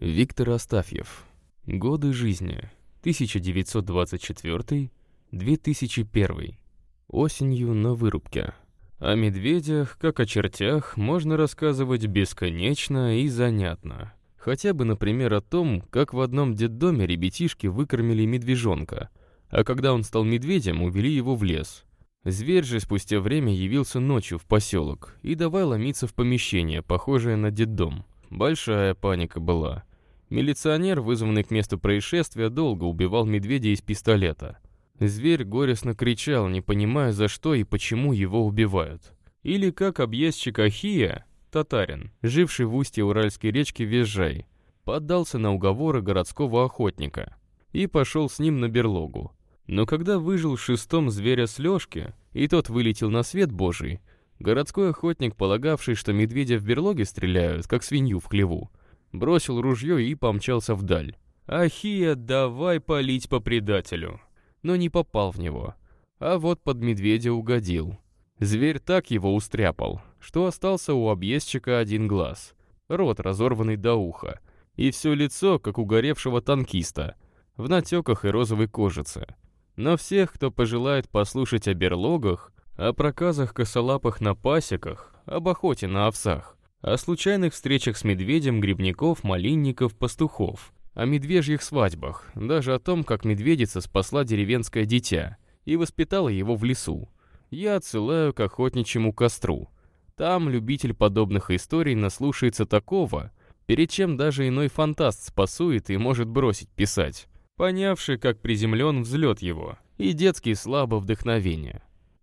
Виктор Астафьев. Годы жизни. 1924-2001. Осенью на вырубке. О медведях, как о чертях, можно рассказывать бесконечно и занятно. Хотя бы, например, о том, как в одном детдоме ребятишки выкормили медвежонка, а когда он стал медведем, увели его в лес. Зверь же спустя время явился ночью в поселок и давай ломиться в помещение, похожее на детдом. Большая паника была. Милиционер, вызванный к месту происшествия, долго убивал медведя из пистолета. Зверь горестно кричал, не понимая, за что и почему его убивают. Или как объездчик Ахия, татарин, живший в устье Уральской речки Визжай, поддался на уговоры городского охотника и пошел с ним на берлогу. Но когда выжил шестом зверя с лёжки, и тот вылетел на свет божий, городской охотник, полагавший, что медведя в берлоге стреляют, как свинью в хлеву, бросил ружье и помчался вдаль. «Ахия, давай палить по предателю!» но не попал в него. А вот под медведя угодил. Зверь так его устряпал, что остался у объездчика один глаз, рот разорванный до уха, и все лицо, как у горевшего танкиста, в натеках и розовой кожице. Но всех, кто пожелает послушать о берлогах, о проказах косолапых на пасеках, об охоте на овсах, о случайных встречах с медведем грибников, малинников, пастухов, о медвежьих свадьбах, даже о том, как медведица спасла деревенское дитя и воспитала его в лесу. Я отсылаю к охотничьему костру. Там любитель подобных историй наслушается такого, перед чем даже иной фантаст спасует и может бросить писать, понявший, как приземлен взлет его, и детский слабо вдохновение.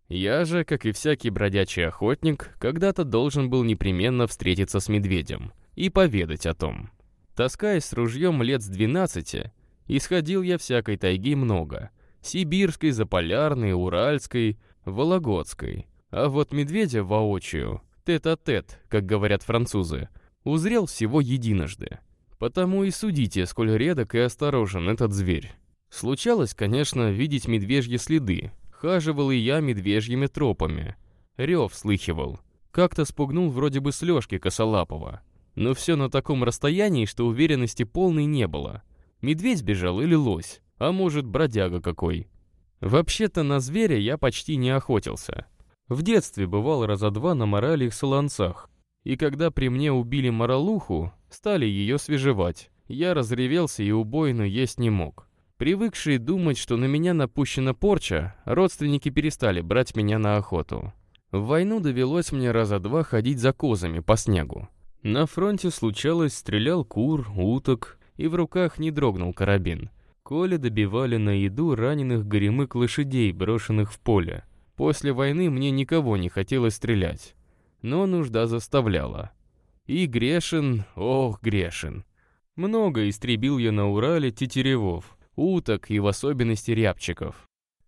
Я же, как и всякий бродячий охотник, когда-то должен был непременно встретиться с медведем и поведать о том. Таскаясь с ружьем лет с 12, исходил я всякой тайги много. Сибирской, Заполярной, Уральской, Вологодской. А вот медведя воочию, тет-а-тет, как говорят французы, узрел всего единожды. Потому и судите, сколь редок и осторожен этот зверь. Случалось, конечно, видеть медвежьи следы. Хаживал и я медвежьими тропами. Рев слыхивал. Как-то спугнул вроде бы с Лёшки Косолапова. Но все на таком расстоянии, что уверенности полной не было. Медведь бежал или лось, а может, бродяга какой. Вообще-то на зверя я почти не охотился. В детстве бывал раза два на моральных солонцах. И когда при мне убили моралуху, стали ее свежевать. Я разревелся и убойно есть не мог. Привыкшие думать, что на меня напущена порча, родственники перестали брать меня на охоту. В войну довелось мне раза два ходить за козами по снегу. На фронте случалось, стрелял кур, уток, и в руках не дрогнул карабин. Коля добивали на еду раненых горемык лошадей, брошенных в поле. После войны мне никого не хотелось стрелять. Но нужда заставляла. И грешен, ох, грешен. Много истребил я на Урале тетеревов, уток и в особенности рябчиков.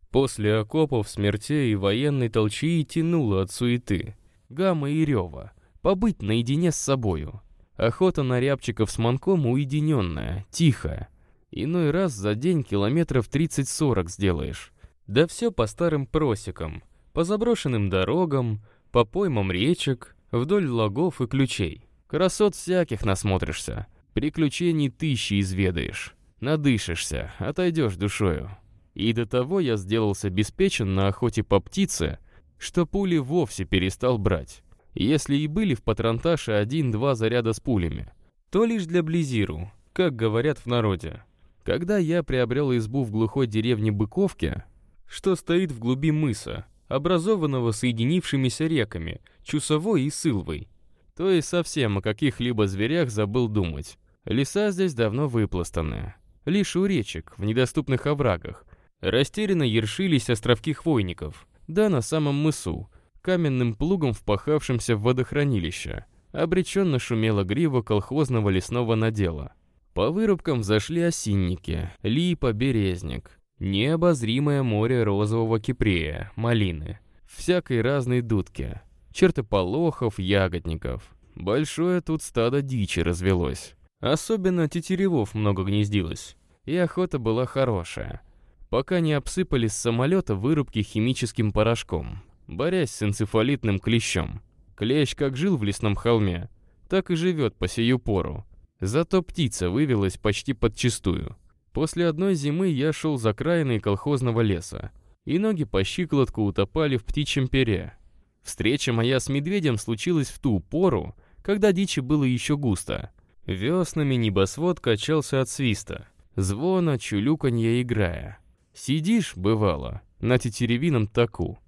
После окопов, смертей и военной толчии тянуло от суеты, гамма и рева побыть наедине с собою. Охота на рябчиков с манком уединенная, тихая. Иной раз за день километров 30-40 сделаешь. Да все по старым просекам, по заброшенным дорогам, по поймам речек, вдоль лагов и ключей. Красот всяких насмотришься, приключений тысячи изведаешь. Надышишься, отойдешь душою. И до того я сделался обеспечен на охоте по птице, что пули вовсе перестал брать. Если и были в патронташе один-два заряда с пулями, то лишь для близиру, как говорят в народе. Когда я приобрел избу в глухой деревне Быковке, что стоит в глуби мыса, образованного соединившимися реками, Чусовой и Сылвой, то и совсем о каких-либо зверях забыл думать. Леса здесь давно выпластаны. Лишь у речек, в недоступных оврагах, растерянно ершились островки хвойников, да на самом мысу, каменным плугом впахавшимся в водохранилище. Обреченно шумела грива колхозного лесного надела. По вырубкам зашли осинники, липа, березник, необозримое море розового кипрея, малины, всякой разной дудки, чертополохов, ягодников. Большое тут стадо дичи развелось. Особенно тетеревов много гнездилось. И охота была хорошая. Пока не обсыпали с самолета вырубки химическим порошком борясь с энцефалитным клещом. Клещ как жил в лесном холме, так и живет по сию пору. Зато птица вывелась почти подчистую. После одной зимы я шел за краиной колхозного леса, и ноги по щиколотку утопали в птичьем пере. Встреча моя с медведем случилась в ту пору, когда дичи было еще густо. Веснами небосвод качался от свиста, звона, чулюканья играя. Сидишь, бывало, на тетеревином таку,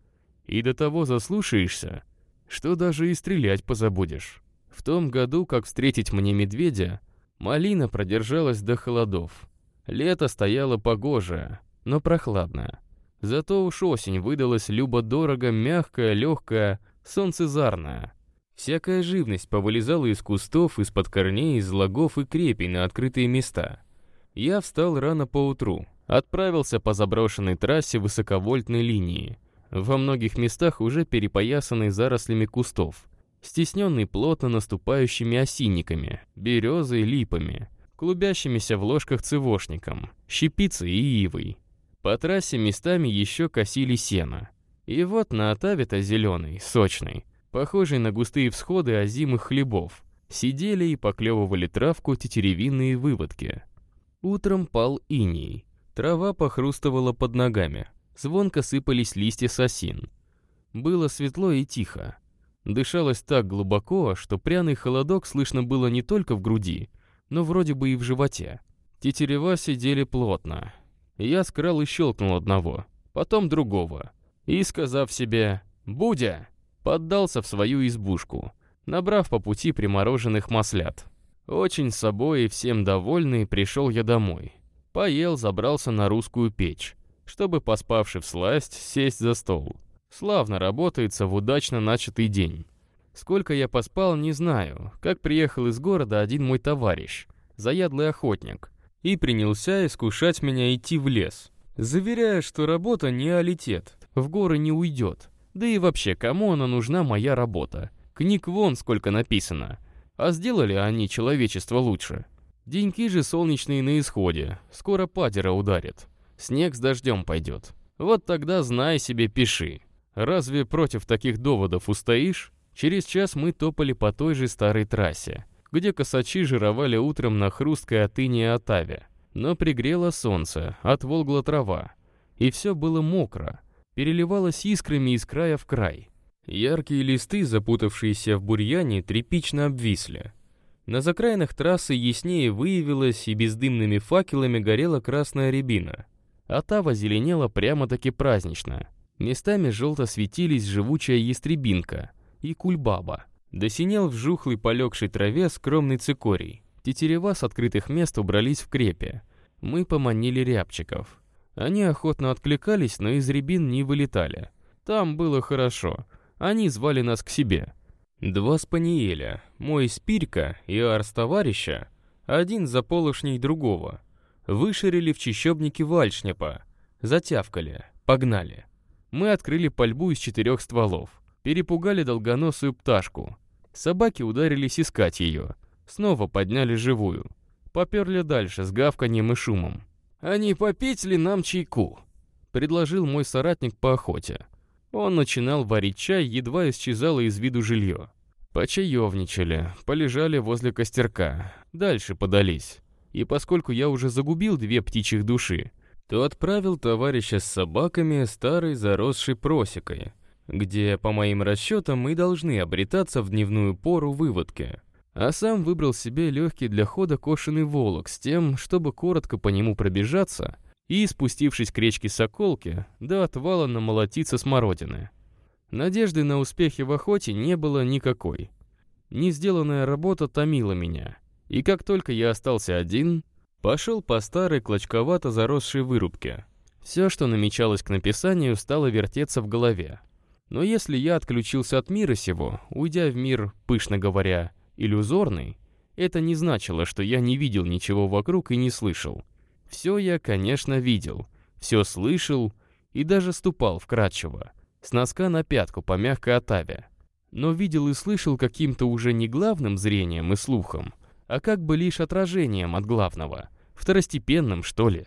и до того заслушаешься, что даже и стрелять позабудешь. В том году, как встретить мне медведя, малина продержалась до холодов. Лето стояло погожее, но прохладное. Зато уж осень выдалась любо-дорого, мягкая, легкая, солнцезарная. Всякая живность повылезала из кустов, из-под корней, из лагов и крепей на открытые места. Я встал рано поутру, отправился по заброшенной трассе высоковольтной линии, во многих местах уже перепоясанной зарослями кустов, стесненный плотно наступающими осинниками, березой и липами, клубящимися в ложках цивошником, щепицей и ивой. По трассе местами еще косили сено. И вот на Отаве-то зеленый, сочный, похожий на густые всходы озимых хлебов, сидели и поклевывали травку тетеревинные выводки. Утром пал иней, трава похрустывала под ногами, звонко сыпались листья сосин. Было светло и тихо. Дышалось так глубоко, что пряный холодок слышно было не только в груди, но вроде бы и в животе. Тетерева сидели плотно. Я скрал и щелкнул одного, потом другого. И, сказав себе «Будя!», поддался в свою избушку, набрав по пути примороженных маслят. Очень собой и всем довольный пришел я домой. Поел, забрался на русскую печь, чтобы, поспавши в сласть, сесть за стол. Славно работается в удачно начатый день. Сколько я поспал, не знаю. Как приехал из города один мой товарищ, заядлый охотник, и принялся искушать меня идти в лес, заверяя, что работа не алитет, в горы не уйдет. Да и вообще, кому она нужна, моя работа? Книг вон сколько написано. А сделали они человечество лучше. Деньки же солнечные на исходе, скоро падера ударит. Снег с дождем пойдет. Вот тогда знай себе, пиши. Разве против таких доводов устоишь? Через час мы топали по той же старой трассе, где косачи жировали утром на хрусткой иния Отаве. Но пригрело солнце, отволгла трава, и все было мокро, переливалось искрами из края в край. Яркие листы, запутавшиеся в бурьяне, тряпично обвисли. На закраинах трассы яснее выявилась и бездымными факелами горела красная рябина. Отава зеленела прямо-таки празднично. Местами желто светились живучая ястребинка — и кульбаба. Досинел в жухлой полегшей траве скромный цикорий. Тетерева с открытых мест убрались в крепе. Мы поманили рябчиков. Они охотно откликались, но из рябин не вылетали. Там было хорошо. Они звали нас к себе. Два спаниеля, мой спирка и арс товарища, один за полошней другого, выширили в чищобнике вальшнепа, затявкали, погнали. Мы открыли пальбу из четырех стволов. Перепугали долгоносую пташку. Собаки ударились искать ее. Снова подняли живую. Поперли дальше с гавканьем и шумом. «А не попить ли нам чайку?» Предложил мой соратник по охоте. Он начинал варить чай, едва исчезало из виду жилье. Почаевничали, полежали возле костерка, дальше подались. И поскольку я уже загубил две птичьих души, то отправил товарища с собаками старой заросшей просекой, где, по моим расчетам, мы должны обретаться в дневную пору выводки. А сам выбрал себе легкий для хода кошеный волок с тем, чтобы коротко по нему пробежаться и, спустившись к речке Соколки, до отвала намолотиться смородины. Надежды на успехи в охоте не было никакой. Несделанная работа томила меня, и как только я остался один, пошел по старой клочковато заросшей вырубке. Все, что намечалось к написанию, стало вертеться в голове. Но если я отключился от мира сего, уйдя в мир, пышно говоря, иллюзорный, это не значило, что я не видел ничего вокруг и не слышал. Все я, конечно, видел, все слышал и даже ступал вкрадчиво, с носка на пятку по мягкой отаве. Но видел и слышал каким-то уже не главным зрением и слухом, а как бы лишь отражением от главного, второстепенным, что ли.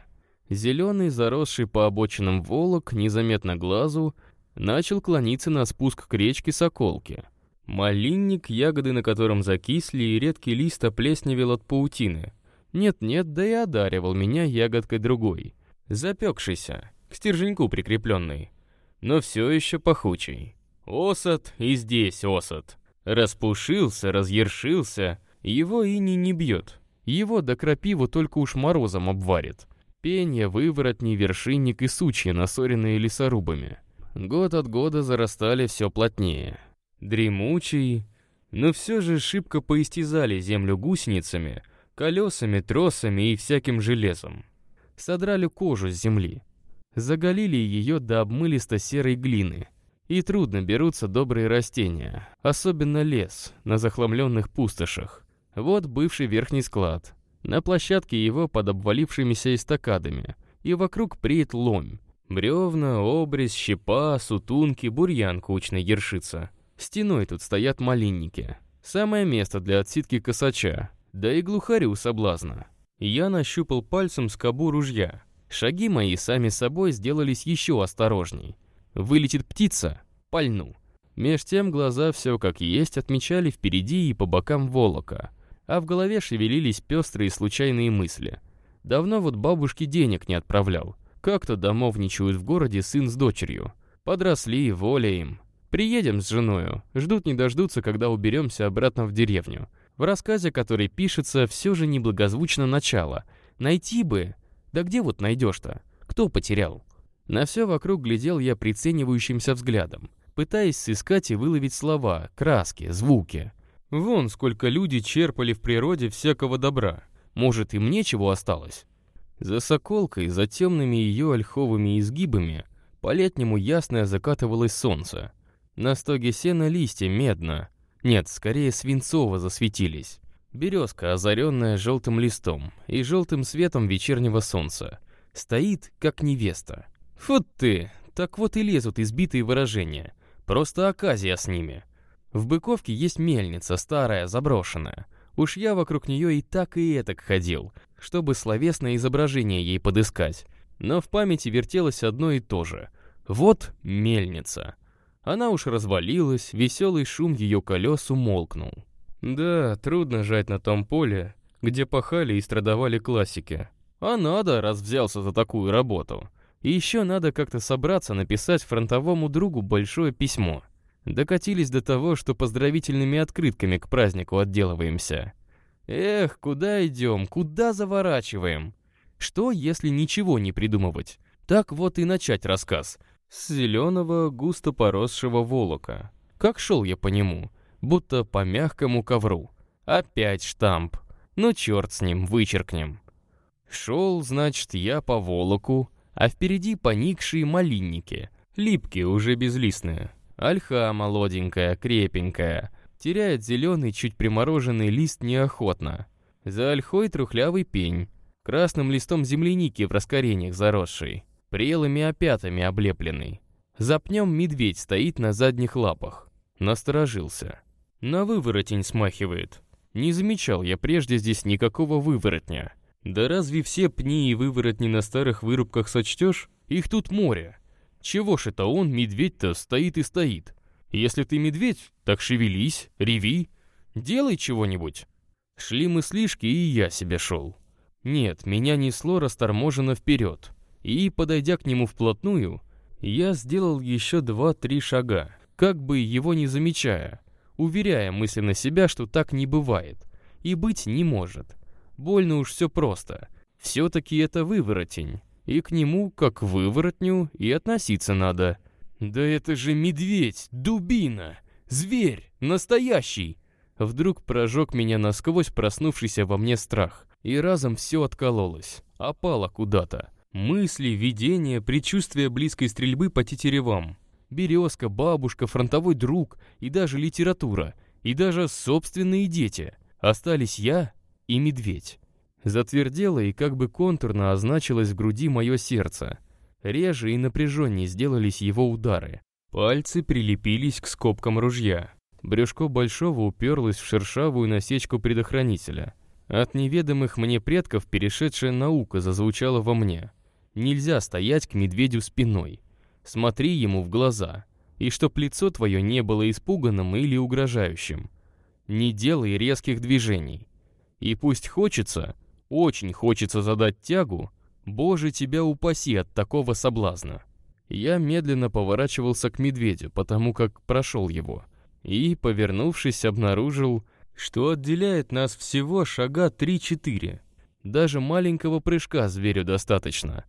Зеленый, заросший по обочинам волок, незаметно глазу, начал клониться на спуск к речке Соколки. Малинник, ягоды на котором закисли, и редкий лист оплесневел от паутины. Нет-нет, да и одаривал меня ягодкой другой. Запекшийся, к стерженьку прикрепленный. Но все еще пахучий. Осад и здесь осад. Распушился, разъершился, его и не не бьет. Его до крапиву только уж морозом обварит. Пенья, выворотни, вершинник и сучья, насоренные лесорубами. Год от года зарастали все плотнее. Дремучий, но все же шибко поистязали землю гусеницами, колесами, тросами и всяким железом. Содрали кожу с земли. Заголили ее до обмылисто-серой глины. И трудно берутся добрые растения, особенно лес на захламленных пустошах. Вот бывший верхний склад. На площадке его под обвалившимися эстакадами. И вокруг преет ломь. Бревна, обрез, щепа, сутунки, бурьян кучный ершится. Стеной тут стоят малинники. Самое место для отсидки косача. Да и глухарю соблазна. Я нащупал пальцем скобу ружья. Шаги мои сами собой сделались еще осторожней. Вылетит птица — пальну. Меж тем глаза все как есть отмечали впереди и по бокам волока — а в голове шевелились пестрые случайные мысли. Давно вот бабушке денег не отправлял. Как-то домовничают в городе сын с дочерью. Подросли, воля им. Приедем с женою, ждут не дождутся, когда уберемся обратно в деревню. В рассказе, который пишется, все же неблагозвучно начало. Найти бы... Да где вот найдешь-то? Кто потерял? На все вокруг глядел я приценивающимся взглядом, пытаясь сыскать и выловить слова, краски, звуки. Вон сколько люди черпали в природе всякого добра. Может, им нечего осталось? За соколкой, за темными ее ольховыми изгибами, по-летнему ясное закатывалось солнце. На стоге сена листья медно, нет, скорее свинцово засветились. Березка, озаренная желтым листом и желтым светом вечернего солнца, стоит, как невеста. Фу ты, так вот и лезут избитые выражения. Просто оказия с ними. В Быковке есть мельница, старая, заброшенная. Уж я вокруг нее и так и этак ходил, чтобы словесное изображение ей подыскать. Но в памяти вертелось одно и то же. Вот мельница. Она уж развалилась, веселый шум ее колес умолкнул. Да, трудно жать на том поле, где пахали и страдовали классики. А надо, раз взялся за такую работу. И еще надо как-то собраться написать фронтовому другу большое письмо — Докатились до того, что поздравительными открытками к празднику отделываемся. Эх, куда идем, куда заворачиваем? Что, если ничего не придумывать? Так вот и начать рассказ. С зеленого, густо поросшего волока. Как шел я по нему, будто по мягкому ковру. Опять штамп. Ну черт с ним, вычеркнем. Шел, значит, я по волоку, а впереди поникшие малинники, липкие, уже безлистные. Ольха молоденькая, крепенькая, теряет зеленый, чуть примороженный лист неохотно. За ольхой трухлявый пень, красным листом земляники в раскорениях заросший, прелыми опятами облепленный. За пнем медведь стоит на задних лапах. Насторожился. На выворотень смахивает. Не замечал я прежде здесь никакого выворотня. Да разве все пни и выворотни на старых вырубках сочтешь? Их тут море. Чего ж это он, медведь-то, стоит и стоит? Если ты медведь, так шевелись, реви, делай чего-нибудь. Шли мы слишком, и я себе шел. Нет, меня несло расторможено вперед. И, подойдя к нему вплотную, я сделал еще два-три шага, как бы его не замечая, уверяя мысленно себя, что так не бывает и быть не может. Больно уж все просто. Все-таки это выворотень и к нему, как к выворотню, и относиться надо. Да это же медведь, дубина, зверь, настоящий. Вдруг прожег меня насквозь проснувшийся во мне страх, и разом все откололось, опало куда-то. Мысли, видения, предчувствия близкой стрельбы по тетеревам. Березка, бабушка, фронтовой друг и даже литература, и даже собственные дети. Остались я и медведь. Затвердело и как бы контурно означилось в груди мое сердце. Реже и напряженнее сделались его удары. Пальцы прилепились к скобкам ружья. Брюшко Большого уперлось в шершавую насечку предохранителя. От неведомых мне предков перешедшая наука зазвучала во мне. Нельзя стоять к медведю спиной. Смотри ему в глаза. и чтоб лицо твое не было испуганным или угрожающим. Не делай резких движений. И пусть хочется, очень хочется задать тягу, Боже, тебя упаси от такого соблазна. Я медленно поворачивался к медведю, потому как прошел его, и, повернувшись, обнаружил, что отделяет нас всего шага 3-4. Даже маленького прыжка зверю достаточно.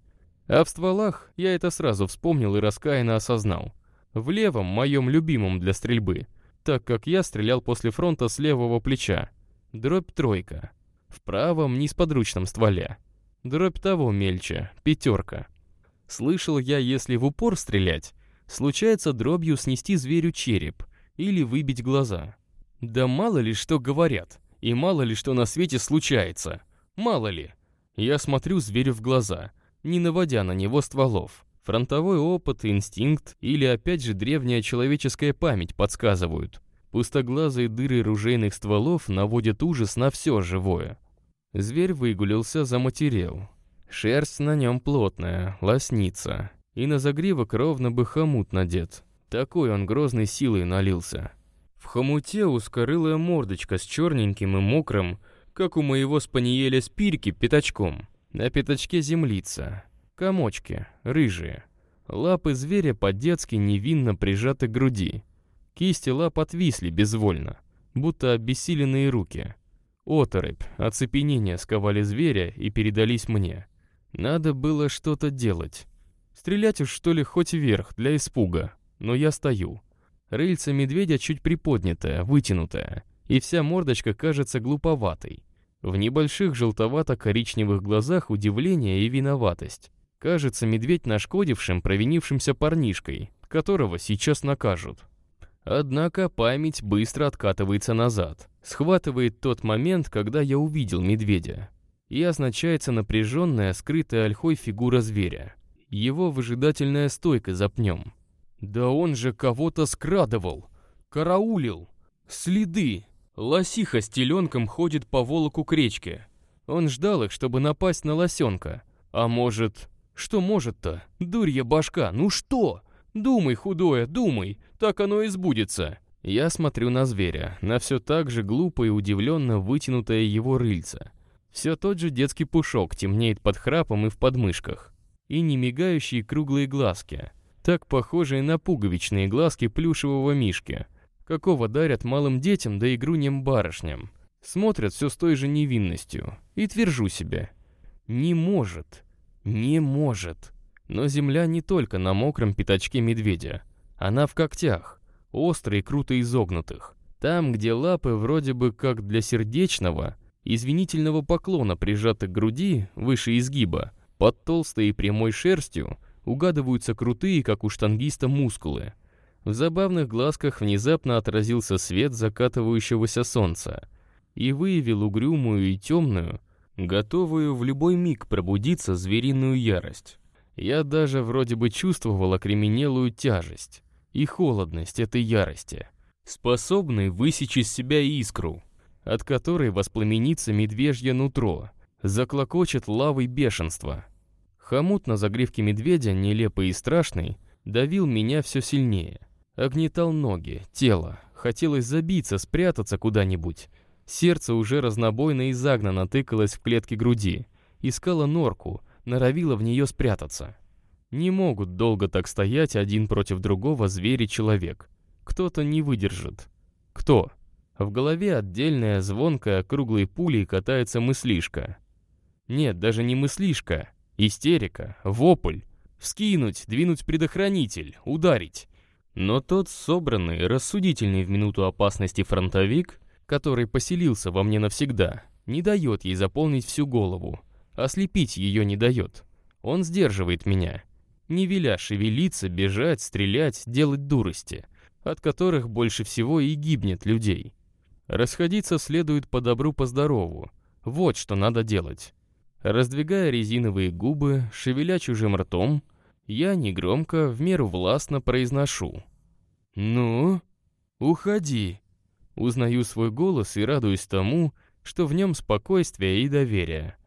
А в стволах я это сразу вспомнил и раскаянно осознал. В левом, моем любимом для стрельбы, так как я стрелял после фронта с левого плеча. Дробь тройка. В правом, несподручном стволе. Дробь того мельче, пятерка. Слышал я, если в упор стрелять, случается дробью снести зверю череп или выбить глаза. Да мало ли что говорят, и мало ли что на свете случается. Мало ли. Я смотрю зверю в глаза, не наводя на него стволов. Фронтовой опыт, инстинкт или опять же древняя человеческая память подсказывают. Пустоглазые дыры ружейных стволов наводят ужас на все живое. Зверь выгулился, заматерел. Шерсть на нем плотная, лоснится. И на загривок ровно бы хомут надет. Такой он грозной силой налился. В хомуте узкорылая мордочка с черненьким и мокрым, как у моего спаниеля спирки, пятачком. На пятачке землица. Комочки, рыжие. Лапы зверя по-детски невинно прижаты к груди. Кисти лап отвисли безвольно, будто обессиленные руки. Оторопь, оцепенение сковали зверя и передались мне. Надо было что-то делать. Стрелять уж что ли хоть вверх, для испуга. Но я стою. Рыльце медведя чуть приподнятое, вытянутое, и вся мордочка кажется глуповатой. В небольших желтовато-коричневых глазах удивление и виноватость. Кажется, медведь нашкодившим, провинившимся парнишкой, которого сейчас накажут. Однако память быстро откатывается назад, схватывает тот момент, когда я увидел медведя и означается напряженная, скрытая ольхой фигура зверя. Его выжидательная стойка за пнем. Да он же кого-то скрадывал, караулил. Следы. Лосиха с теленком ходит по волоку к речке. Он ждал их, чтобы напасть на лосенка. А может... Что может-то? Дурья башка, ну что? Думай, худое, думай, так оно и сбудется. Я смотрю на зверя, на все так же глупо и удивленно вытянутое его рыльце. Все тот же детский пушок темнеет под храпом и в подмышках. И не мигающие круглые глазки, так похожие на пуговичные глазки плюшевого мишки, какого дарят малым детям да игруньям барышням. Смотрят все с той же невинностью. И твержу себе. Не может. Не может. Но земля не только на мокром пятачке медведя. Она в когтях, острые, круто изогнутых. Там, где лапы вроде бы как для сердечного, извинительного поклона, прижатых к груди, выше изгиба, под толстой и прямой шерстью, угадываются крутые, как у штангиста, мускулы. В забавных глазках внезапно отразился свет закатывающегося солнца и выявил угрюмую и темную, готовую в любой миг пробудиться звериную ярость. Я даже вроде бы чувствовал окременелую тяжесть и холодность этой ярости, способной высечь из себя искру, от которой воспламенится медвежье нутро, заклокочет лавой бешенства. Хомут на загривке медведя, нелепый и страшный, давил меня все сильнее. Огнетал ноги, тело, хотелось забиться, спрятаться куда-нибудь. Сердце уже разнобойно и загнано тыкалось в клетки груди, искало норку, норовило в нее спрятаться. Не могут долго так стоять один против другого зверь и человек. Кто-то не выдержит. Кто? В голове отдельная звонкая круглой пулей катается мыслишка. Нет, даже не мыслишка. Истерика, вопль. Вскинуть, двинуть предохранитель, ударить. Но тот собранный, рассудительный в минуту опасности фронтовик, который поселился во мне навсегда, не дает ей заполнить всю голову. Ослепить ее не дает. Он сдерживает меня. Не веля шевелиться, бежать, стрелять, делать дурости, от которых больше всего и гибнет людей. Расходиться следует по добру, по здорову. Вот что надо делать. Раздвигая резиновые губы, шевеля чужим ртом, я негромко, в меру властно произношу. «Ну, уходи!» Узнаю свой голос и радуюсь тому, что в нем спокойствие и доверие.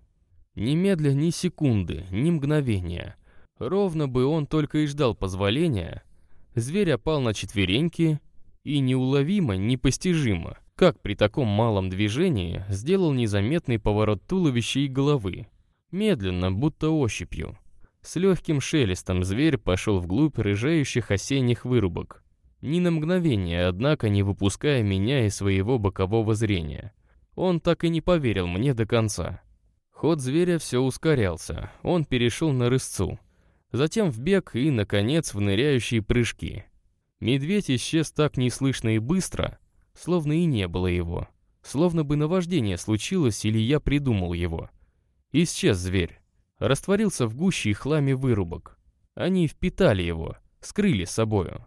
Немедля ни секунды, ни мгновения. Ровно бы он только и ждал позволения. Зверь опал на четвереньки и неуловимо, непостижимо, как при таком малом движении сделал незаметный поворот туловища и головы. Медленно, будто ощупью. С легким шелестом зверь пошел вглубь рыжающих осенних вырубок. Ни на мгновение, однако, не выпуская меня из своего бокового зрения. Он так и не поверил мне до конца. Ход зверя все ускорялся, он перешел на рысцу. Затем в бег и, наконец, в ныряющие прыжки. Медведь исчез так неслышно и быстро, словно и не было его. Словно бы наваждение случилось или я придумал его. Исчез зверь. Растворился в гуще и хламе вырубок. Они впитали его, скрыли собою.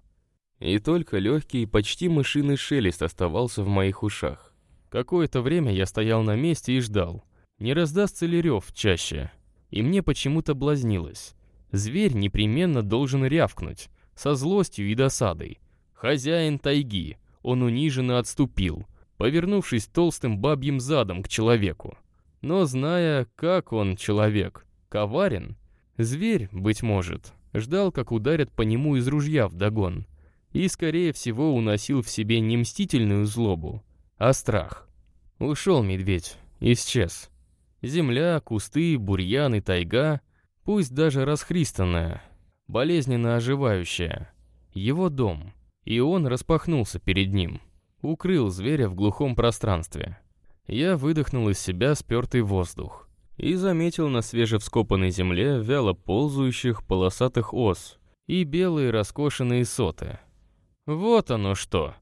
И только легкий, почти мышиный шелест оставался в моих ушах. Какое-то время я стоял на месте и ждал, не раздастся ли рев чаще. И мне почему-то блазнилось. Зверь непременно должен рявкнуть, со злостью и досадой. Хозяин тайги, он униженно отступил, повернувшись толстым бабьим задом к человеку. Но зная, как он, человек, коварен, зверь, быть может, ждал, как ударят по нему из ружья вдогон, и, скорее всего, уносил в себе не мстительную злобу, а страх. Ушел медведь, исчез. Земля, кусты, бурьян и тайга, пусть даже расхристанная, болезненно оживающая. Его дом, и он распахнулся перед ним, укрыл зверя в глухом пространстве. Я выдохнул из себя спертый воздух и заметил на свежевскопанной земле вяло ползающих полосатых ос и белые раскошенные соты. Вот оно что!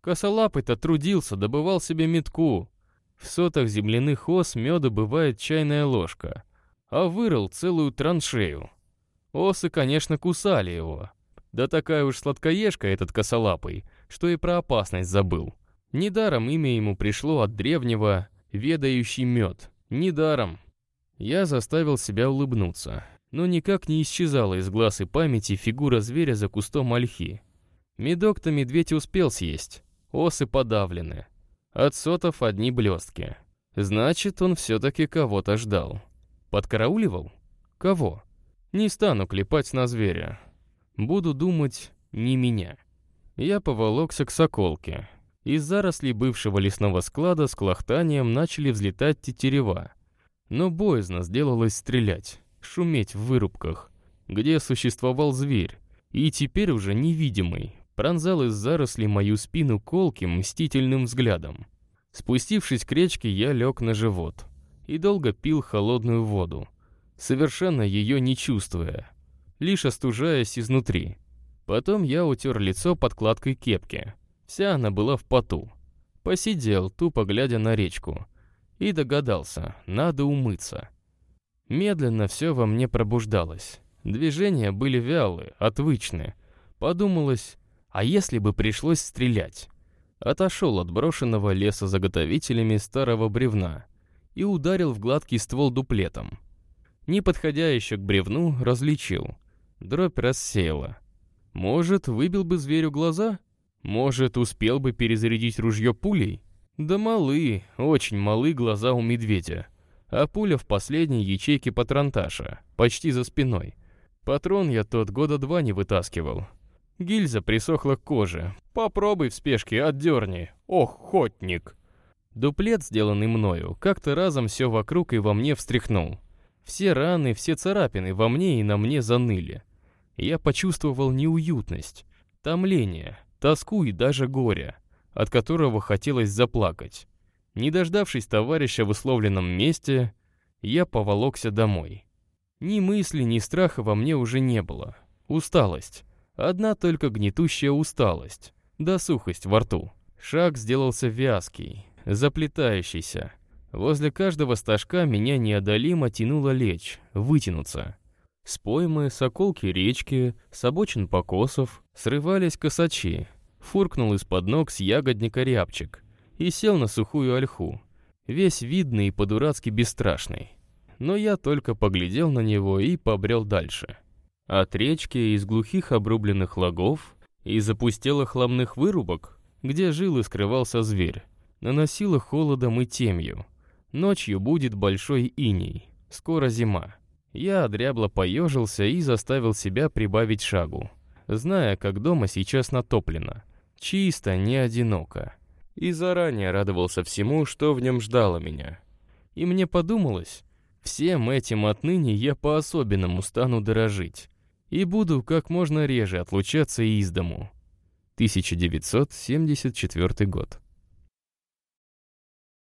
Косолапый-то трудился, добывал себе метку, в сотах земляных ос меда бывает чайная ложка, а вырыл целую траншею. Осы, конечно, кусали его. Да такая уж сладкоежка этот косолапый, что и про опасность забыл. Недаром имя ему пришло от древнего «ведающий мед». Недаром. Я заставил себя улыбнуться, но никак не исчезала из глаз и памяти фигура зверя за кустом ольхи. Медок-то медведь успел съесть, осы подавлены, от сотов одни блестки. Значит, он все-таки кого-то ждал. Подкарауливал? Кого? Не стану клепать на зверя. Буду думать, не меня. Я поволокся к соколке. Из зарослей бывшего лесного склада с клохтанием начали взлетать тетерева. Но боязно сделалось стрелять, шуметь в вырубках, где существовал зверь, и теперь уже невидимый, пронзал из зарослей мою спину колким, мстительным взглядом. Спустившись к речке, я лег на живот и долго пил холодную воду, совершенно ее не чувствуя, лишь остужаясь изнутри. Потом я утер лицо подкладкой кепки. Вся она была в поту. Посидел, тупо глядя на речку. И догадался, надо умыться. Медленно все во мне пробуждалось. Движения были вялые, отвычные. Подумалось, а если бы пришлось стрелять? Отошел от брошенного лесозаготовителями старого бревна и ударил в гладкий ствол дуплетом. Не подходя еще к бревну, различил. Дробь рассеяла. Может, выбил бы зверю глаза? Может, успел бы перезарядить ружье пулей? Да малы, очень малы глаза у медведя. А пуля в последней ячейке патронташа, почти за спиной. Патрон я тот года два не вытаскивал, Гильза присохла к коже. Попробуй в спешке, отдерни. Ох, хотник. Дуплет, сделанный мною, как-то разом все вокруг и во мне встряхнул. Все раны, все царапины во мне и на мне заныли. Я почувствовал неуютность, томление, тоску и даже горе, от которого хотелось заплакать. Не дождавшись товарища в условленном месте, я поволокся домой. Ни мысли, ни страха во мне уже не было. Усталость. Одна только гнетущая усталость, да сухость во рту. Шаг сделался вязкий, заплетающийся. Возле каждого стажка меня неодолимо тянуло лечь, вытянуться. С поймы, соколки речки, с обочин покосов срывались косачи. Фуркнул из-под ног с ягодника рябчик и сел на сухую ольху, весь видный и по-дурацки бесстрашный. Но я только поглядел на него и побрел дальше. От речки из глухих обрубленных лагов и запустелых хламных вырубок, где жил и скрывался зверь, наносило холодом и темью. Ночью будет большой иней, скоро зима. Я одрябло поежился и заставил себя прибавить шагу. зная, как дома сейчас натоплено. Чисто, не одиноко. И заранее радовался всему, что в нем ждало меня. И мне подумалось, всем этим отныне я по-особенному стану дорожить. И буду как можно реже отлучаться из дому. 1974 год.